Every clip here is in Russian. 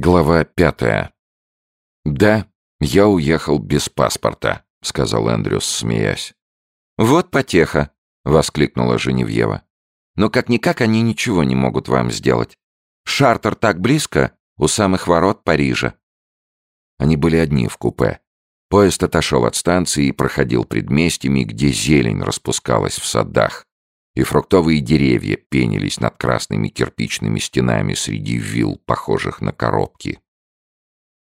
Глава пятая. «Да, я уехал без паспорта», — сказал Эндрюс, смеясь. «Вот потеха», — воскликнула Женевьева. «Но как-никак они ничего не могут вам сделать. Шартер так близко, у самых ворот Парижа». Они были одни в купе. Поезд отошел от станции и проходил предместьями, где зелень распускалась в садах, и фруктовые деревья пенились над красными кирпичными стенами среди вилл, похожих на коробки.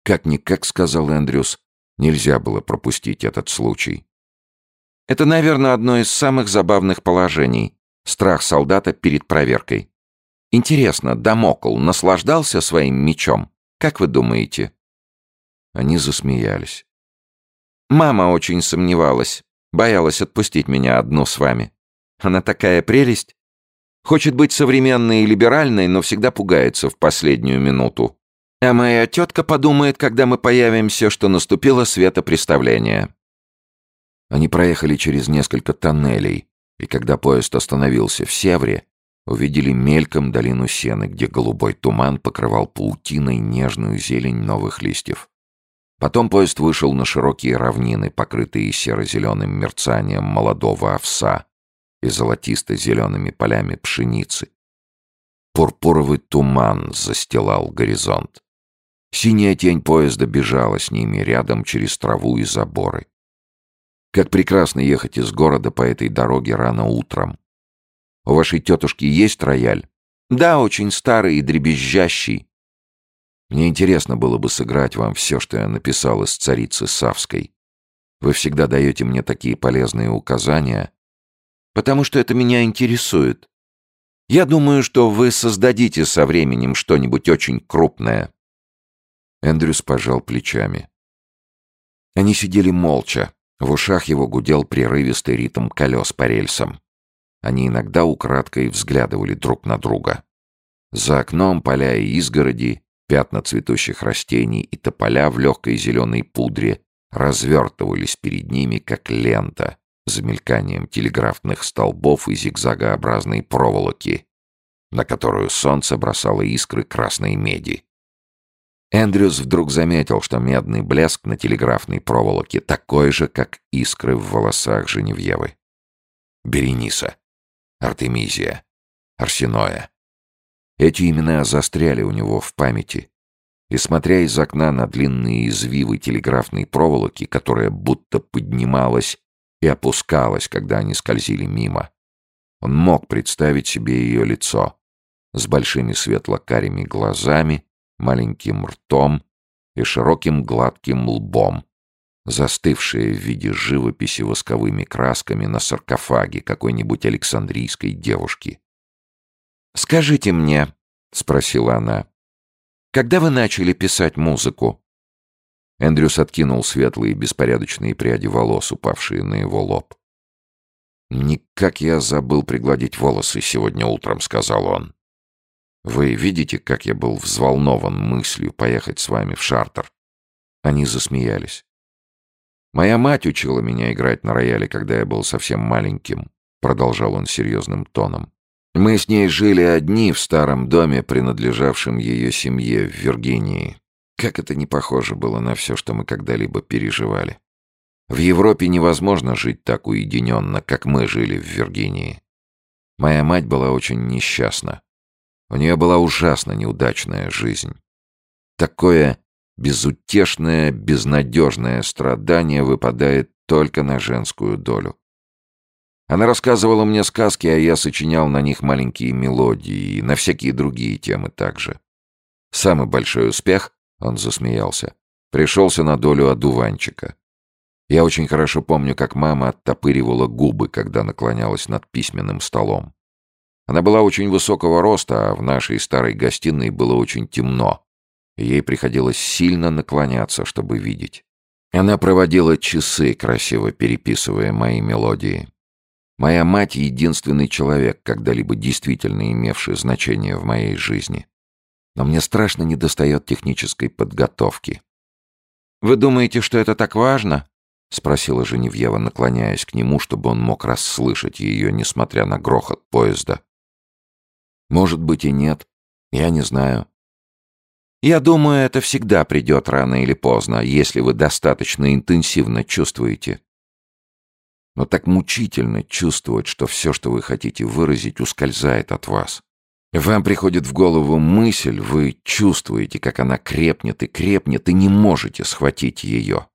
Как-никак, сказал Эндрюс, нельзя было пропустить этот случай. Это, наверное, одно из самых забавных положений. Страх солдата перед проверкой. Интересно, Дамокл наслаждался своим мечом? Как вы думаете? Они засмеялись. Мама очень сомневалась, боялась отпустить меня одну с вами. Она такая прелесть. Хочет быть современной и либеральной, но всегда пугается в последнюю минуту. А моя тетка подумает, когда мы появимся, что наступило светопреставление. Они проехали через несколько тоннелей, и когда поезд остановился в Севре, увидели мельком долину Сены, где голубой туман покрывал паутиной нежную зелень новых листьев. Потом поезд вышел на широкие равнины, покрытые серо-зеленым мерцанием молодого овса, и золотисто-зелеными полями пшеницы. Пурпуровый туман застилал горизонт. Синяя тень поезда бежала с ними рядом через траву и заборы. Как прекрасно ехать из города по этой дороге рано утром. У вашей тетушки есть рояль? Да, очень старый и дребезжащий. Мне интересно было бы сыграть вам все, что я написал из царицы Савской. Вы всегда даете мне такие полезные указания, потому что это меня интересует. Я думаю, что вы создадите со временем что-нибудь очень крупное». Эндрюс пожал плечами. Они сидели молча. В ушах его гудел прерывистый ритм колес по рельсам. Они иногда украдкой взглядывали друг на друга. За окном поля и изгороди, пятна цветущих растений и тополя в легкой зеленой пудре развертывались перед ними, как лента, за мельканием телеграфных столбов и зигзагообразной проволоки, на которую солнце бросало искры красной меди. Эндрюс вдруг заметил, что медный блеск на телеграфной проволоке такой же, как искры в волосах Женевьевы. Берениса, Артемизия, Арсеноя. Эти имена застряли у него в памяти, и, смотря из окна на длинные извивы телеграфной проволоки, которая будто поднималась и опускалась, когда они скользили мимо. Он мог представить себе ее лицо с большими светло-карими глазами, маленьким ртом и широким гладким лбом, застывшее в виде живописи восковыми красками на саркофаге какой-нибудь александрийской девушки. «Скажите мне», — спросила она, — «когда вы начали писать музыку?» Эндрюс откинул светлые беспорядочные пряди волос, упавшие на его лоб. «Никак я забыл пригладить волосы сегодня утром», — сказал он. «Вы видите, как я был взволнован мыслью поехать с вами в Шартер?» Они засмеялись. «Моя мать учила меня играть на рояле, когда я был совсем маленьким», — продолжал он серьезным тоном. «Мы с ней жили одни в старом доме, принадлежавшем ее семье в Виргинии. Как это не похоже было на все, что мы когда-либо переживали. В Европе невозможно жить так уединенно, как мы жили в Виргинии. Моя мать была очень несчастна. У нее была ужасно неудачная жизнь. Такое безутешное, безнадежное страдание выпадает только на женскую долю. Она рассказывала мне сказки, а я сочинял на них маленькие мелодии и на всякие другие темы также. Самый большой успех он засмеялся. Пришелся на долю одуванчика. Я очень хорошо помню, как мама оттопыривала губы, когда наклонялась над письменным столом. Она была очень высокого роста, а в нашей старой гостиной было очень темно. Ей приходилось сильно наклоняться, чтобы видеть. Она проводила часы, красиво переписывая мои мелодии. Моя мать — единственный человек, когда-либо действительно имевший значение в моей жизни но мне страшно недостает технической подготовки. «Вы думаете, что это так важно?» — спросила Женевьева, наклоняясь к нему, чтобы он мог расслышать ее, несмотря на грохот поезда. «Может быть и нет. Я не знаю». Я думаю, это всегда придет рано или поздно, если вы достаточно интенсивно чувствуете. Но так мучительно чувствовать, что все, что вы хотите выразить, ускользает от вас. Вам приходит в голову мысль, вы чувствуете, как она крепнет и крепнет, и не можете схватить ее.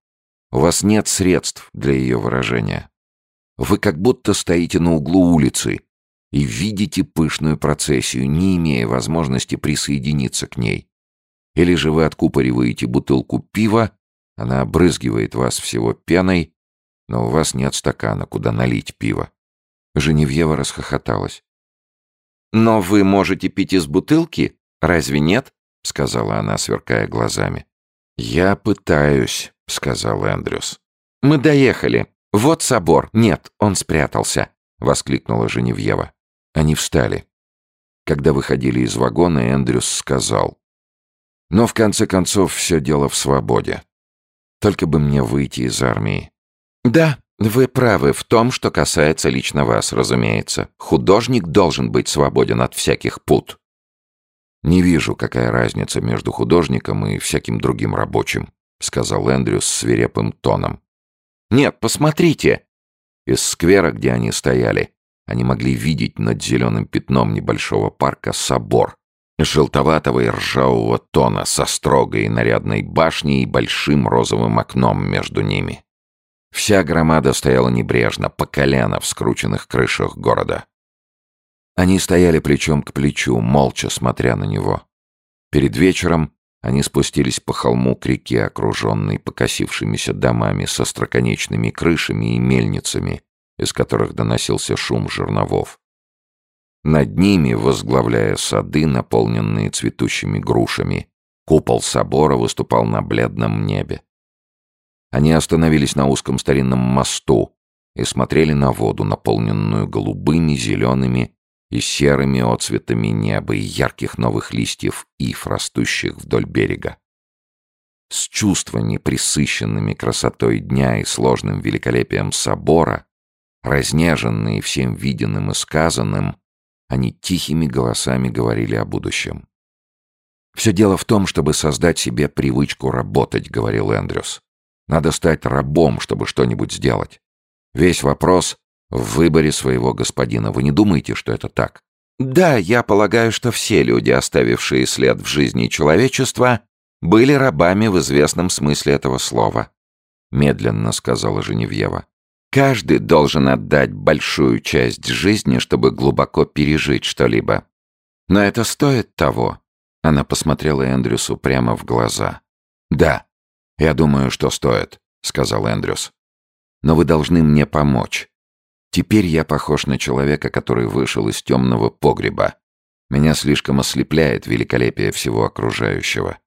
У вас нет средств для ее выражения. Вы как будто стоите на углу улицы и видите пышную процессию, не имея возможности присоединиться к ней. Или же вы откупориваете бутылку пива, она обрызгивает вас всего пеной, но у вас нет стакана, куда налить пиво. Женевьева расхохоталась. «Но вы можете пить из бутылки, разве нет?» — сказала она, сверкая глазами. «Я пытаюсь», — сказал Эндрюс. «Мы доехали. Вот собор. Нет, он спрятался», — воскликнула Женевьева. Они встали. Когда выходили из вагона, Эндрюс сказал. «Но в конце концов все дело в свободе. Только бы мне выйти из армии. «Да, вы правы в том, что касается лично вас, разумеется. Художник должен быть свободен от всяких пут». «Не вижу, какая разница между художником и всяким другим рабочим», сказал Эндрю с свирепым тоном. «Нет, посмотрите!» Из сквера, где они стояли, они могли видеть над зеленым пятном небольшого парка собор, желтоватого и ржавого тона со строгой нарядной башней и большим розовым окном между ними. Вся громада стояла небрежно, по колено в скрученных крышах города. Они стояли плечом к плечу, молча смотря на него. Перед вечером они спустились по холму к реке, окруженной покосившимися домами со строконечными крышами и мельницами, из которых доносился шум жерновов. Над ними, возглавляя сады, наполненные цветущими грушами, купол собора выступал на бледном небе. Они остановились на узком старинном мосту и смотрели на воду, наполненную голубыми, зелеными и серыми отцветами неба и ярких новых листьев ив, растущих вдоль берега. С чувствами, присыщенными красотой дня и сложным великолепием собора, разнеженные всем виденным и сказанным, они тихими голосами говорили о будущем. «Все дело в том, чтобы создать себе привычку работать», — говорил Эндрюс. Надо стать рабом, чтобы что-нибудь сделать. Весь вопрос в выборе своего господина. Вы не думаете, что это так? Да, я полагаю, что все люди, оставившие след в жизни человечества, были рабами в известном смысле этого слова. Медленно сказала Женевьева. Каждый должен отдать большую часть жизни, чтобы глубоко пережить что-либо. Но это стоит того. Она посмотрела Эндрюсу прямо в глаза. Да, «Я думаю, что стоит», — сказал Эндрюс. «Но вы должны мне помочь. Теперь я похож на человека, который вышел из темного погреба. Меня слишком ослепляет великолепие всего окружающего.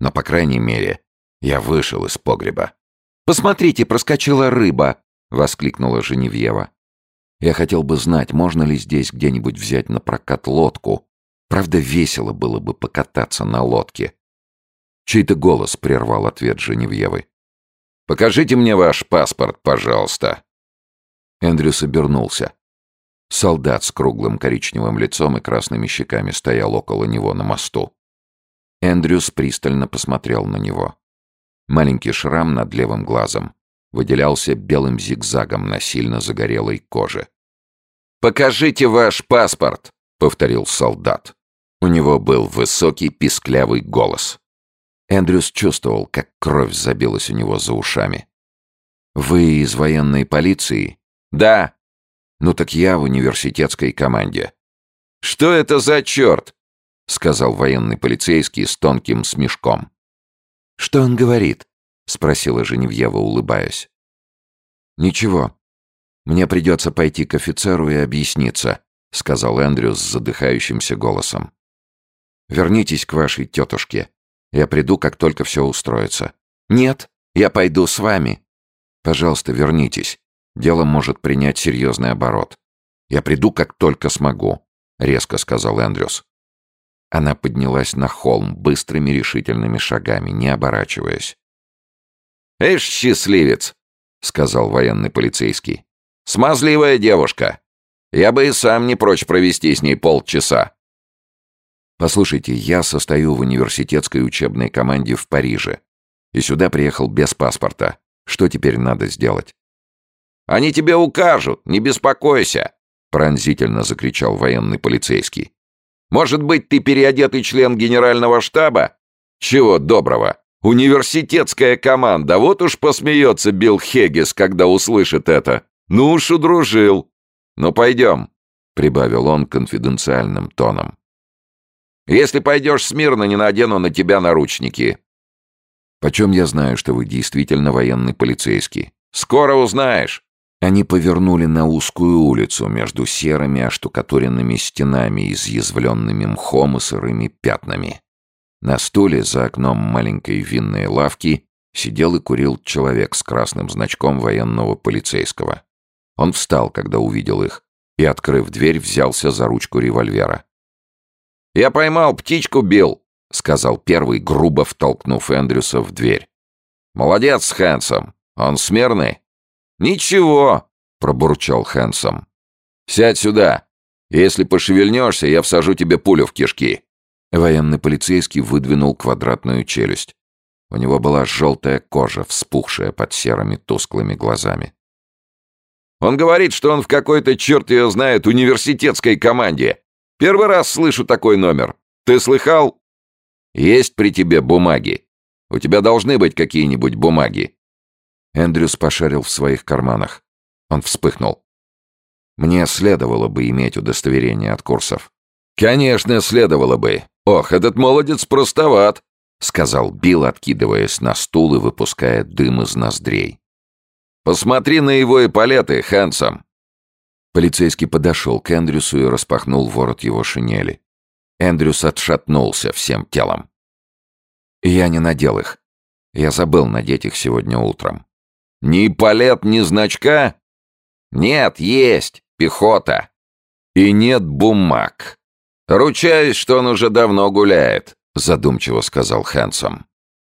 Но, по крайней мере, я вышел из погреба». «Посмотрите, проскочила рыба!» — воскликнула Женевьева. «Я хотел бы знать, можно ли здесь где-нибудь взять на прокат лодку. Правда, весело было бы покататься на лодке. Чей-то голос прервал ответ Женевьевы. «Покажите мне ваш паспорт, пожалуйста». Эндрюс обернулся. Солдат с круглым коричневым лицом и красными щеками стоял около него на мосту. Эндрюс пристально посмотрел на него. Маленький шрам над левым глазом выделялся белым зигзагом на сильно загорелой коже. «Покажите ваш паспорт», — повторил солдат. У него был высокий писклявый голос. Эндрюс чувствовал, как кровь забилась у него за ушами. «Вы из военной полиции?» «Да». «Ну так я в университетской команде». «Что это за черт?» — сказал военный полицейский с тонким смешком. «Что он говорит?» — спросила Женевьева, улыбаясь. «Ничего. Мне придется пойти к офицеру и объясниться», — сказал Эндрюс с задыхающимся голосом. «Вернитесь к вашей тетушке. Я приду, как только все устроится». «Нет, я пойду с вами». «Пожалуйста, вернитесь. Дело может принять серьезный оборот. Я приду, как только смогу», — резко сказал Эндрюс. Она поднялась на холм быстрыми решительными шагами, не оборачиваясь. «Эш, счастливец!» — сказал военный полицейский. «Смазливая девушка. Я бы и сам не прочь провести с ней полчаса». Послушайте, я состою в университетской учебной команде в Париже. И сюда приехал без паспорта. Что теперь надо сделать? Они тебе укажут, не беспокойся, пронзительно закричал военный полицейский. Может быть, ты переодетый член генерального штаба? Чего доброго? Университетская команда, вот уж посмеется Билл Хеггис, когда услышит это. Ну уж удружил. Ну пойдем, прибавил он конфиденциальным тоном. Если пойдешь смирно, не надену на тебя наручники. Почем я знаю, что вы действительно военный полицейский? Скоро узнаешь. Они повернули на узкую улицу между серыми оштукатуренными стенами, изъязвленными мхом и сырыми пятнами. На стуле за окном маленькой винной лавки сидел и курил человек с красным значком военного полицейского. Он встал, когда увидел их, и, открыв дверь, взялся за ручку револьвера. «Я поймал птичку, Билл», — сказал первый, грубо втолкнув Эндрюса в дверь. «Молодец, Хэнсом. Он смирный». «Ничего», — пробурчал Хэнсом. «Сядь сюда. Если пошевельнешься, я всажу тебе пулю в кишки». Военный полицейский выдвинул квадратную челюсть. У него была желтая кожа, вспухшая под серыми тусклыми глазами. «Он говорит, что он в какой-то, черт ее знает, университетской команде. Первый раз слышу такой номер. Ты слыхал? Есть при тебе бумаги. У тебя должны быть какие-нибудь бумаги. Эндрюс пошарил в своих карманах. Он вспыхнул. Мне следовало бы иметь удостоверение от курсов. Конечно, следовало бы. Ох, этот молодец простоват, сказал Билл, откидываясь на стул и выпуская дым из ноздрей. Посмотри на его эполеты, Хэнсом. Полицейский подошел к Эндрюсу и распахнул ворот его шинели. Эндрюс отшатнулся всем телом. «Я не надел их. Я забыл надеть их сегодня утром». «Ни палет, ни значка?» «Нет, есть. Пехота. И нет бумаг. Ручаюсь, что он уже давно гуляет», — задумчиво сказал Хэнсом.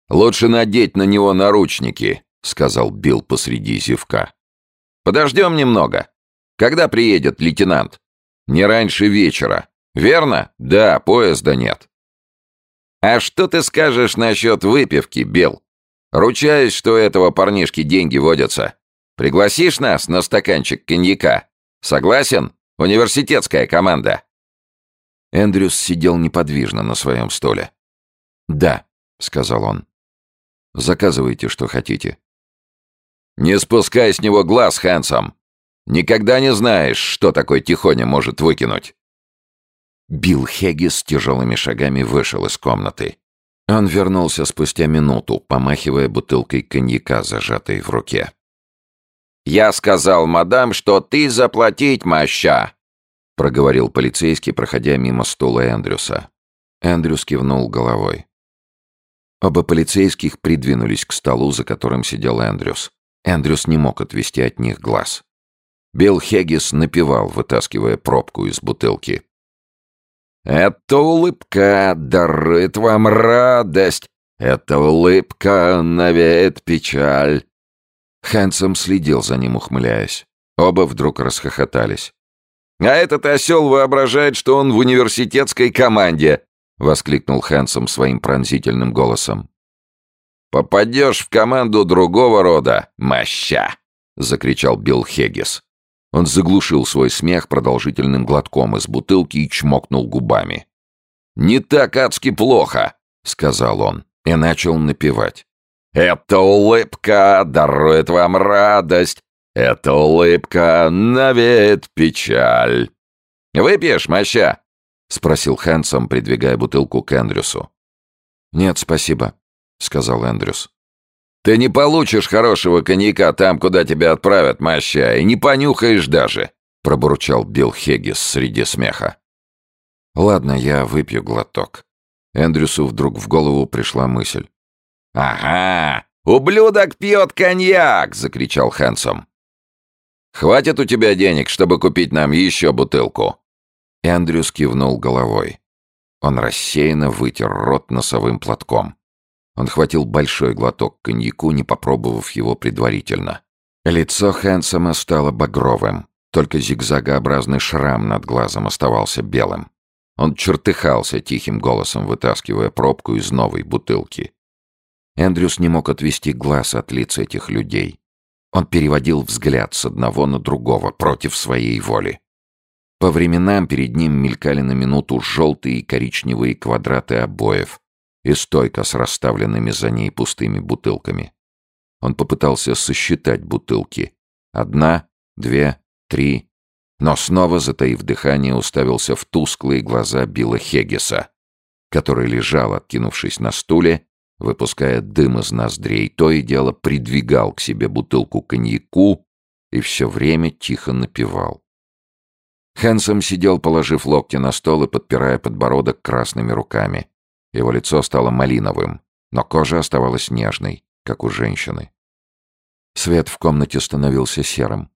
«Лучше надеть на него наручники», — сказал Билл посреди зевка. «Подождем немного. Когда приедет лейтенант? Не раньше вечера. Верно? Да, поезда нет. А что ты скажешь насчет выпивки, Бел? Ручаюсь, что у этого парнишки деньги водятся. Пригласишь нас на стаканчик коньяка? Согласен? Университетская команда. Эндрюс сидел неподвижно на своем столе. «Да», — сказал он. «Заказывайте, что хотите». «Не спускай с него глаз, Хэнсом. Никогда не знаешь, что такой тихоня может выкинуть». Билл Хеггис тяжелыми шагами вышел из комнаты. Он вернулся спустя минуту, помахивая бутылкой коньяка, зажатой в руке. «Я сказал, мадам, что ты заплатить, моща!» проговорил полицейский, проходя мимо стула Эндрюса. Эндрюс кивнул головой. Оба полицейских придвинулись к столу, за которым сидел Эндрюс. Эндрюс не мог отвести от них глаз. Билл Хеггис напевал, вытаскивая пробку из бутылки. «Эта улыбка дарует вам радость, эта улыбка навеет печаль». Хэнсом следил за ним, ухмыляясь. Оба вдруг расхохотались. «А этот осел воображает, что он в университетской команде!» — воскликнул Хэнсом своим пронзительным голосом. «Попадешь в команду другого рода, моща!» — закричал Билл Хеггис. Он заглушил свой смех продолжительным глотком из бутылки и чмокнул губами. «Не так адски плохо», — сказал он, и начал напевать. «Эта улыбка дарует вам радость, эта улыбка навеет печаль». «Выпьешь, моща?» — спросил Хэнсом, придвигая бутылку к Эндрюсу. «Нет, спасибо», — сказал Эндрюс. Ты не получишь хорошего коньяка там, куда тебя отправят, моща, и не понюхаешь даже», — пробурчал Билл Хеггис среди смеха. «Ладно, я выпью глоток». Эндрюсу вдруг в голову пришла мысль. «Ага, ублюдок пьет коньяк!» — закричал Хэнсом. «Хватит у тебя денег, чтобы купить нам еще бутылку?» Эндрюс кивнул головой. Он рассеянно вытер рот носовым платком. Он хватил большой глоток коньяку, не попробовав его предварительно. Лицо Хэнсома стало багровым, только зигзагообразный шрам над глазом оставался белым. Он чертыхался тихим голосом, вытаскивая пробку из новой бутылки. Эндрюс не мог отвести глаз от лиц этих людей. Он переводил взгляд с одного на другого, против своей воли. По временам перед ним мелькали на минуту желтые и коричневые квадраты обоев и стойка с расставленными за ней пустыми бутылками. Он попытался сосчитать бутылки. Одна, две, три. Но снова, затаив дыхание, уставился в тусклые глаза Билла Хеггиса, который лежал, откинувшись на стуле, выпуская дым из ноздрей, то и дело придвигал к себе бутылку коньяку и все время тихо напевал. Хэнсом сидел, положив локти на стол и подпирая подбородок красными руками. Его лицо стало малиновым, но кожа оставалась нежной, как у женщины. Свет в комнате становился серым.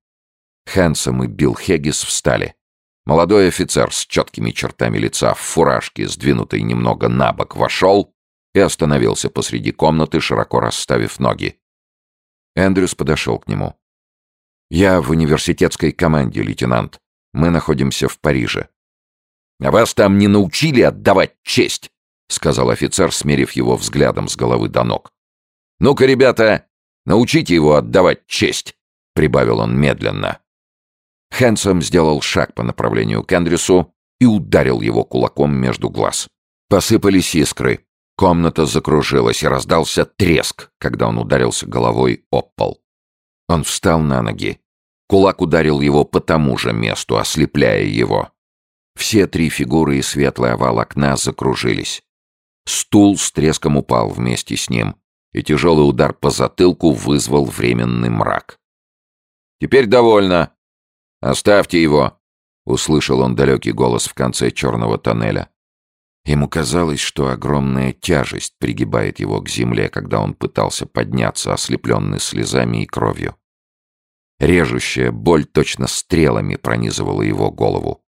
Хэнсом и Билл Хеггис встали. Молодой офицер с четкими чертами лица в фуражке, сдвинутой немного на бок, вошел и остановился посреди комнаты, широко расставив ноги. Эндрюс подошел к нему. «Я в университетской команде, лейтенант. Мы находимся в Париже». «А вас там не научили отдавать честь?» — сказал офицер, смерив его взглядом с головы до ног. «Ну-ка, ребята, научите его отдавать честь», — прибавил он медленно. Хэнсом сделал шаг по направлению к Эндрюсу и ударил его кулаком между глаз. Посыпались искры. Комната закружилась и раздался треск, когда он ударился головой об пол. Он встал на ноги. Кулак ударил его по тому же месту, ослепляя его. Все три фигуры и светлый овал окна закружились. Стул с треском упал вместе с ним, и тяжелый удар по затылку вызвал временный мрак. «Теперь довольно. Оставьте его!» — услышал он далекий голос в конце черного тоннеля. Ему казалось, что огромная тяжесть пригибает его к земле, когда он пытался подняться, ослепленный слезами и кровью. Режущая боль точно стрелами пронизывала его голову.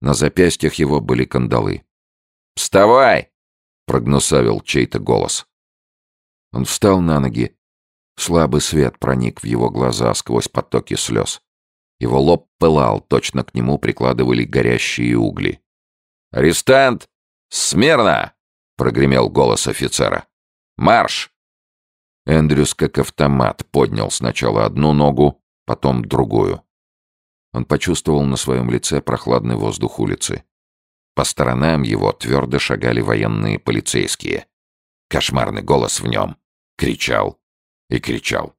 На запястьях его были кандалы. «Вставай!» — прогнусавил чей-то голос. Он встал на ноги. Слабый свет проник в его глаза сквозь потоки слез. Его лоб пылал, точно к нему прикладывали горящие угли. «Арестант! Смирно!» — прогремел голос офицера. «Марш!» Эндрюс, как автомат, поднял сначала одну ногу, потом другую. Он почувствовал на своем лице прохладный воздух улицы. По сторонам его твердо шагали военные полицейские. Кошмарный голос в нем кричал и кричал.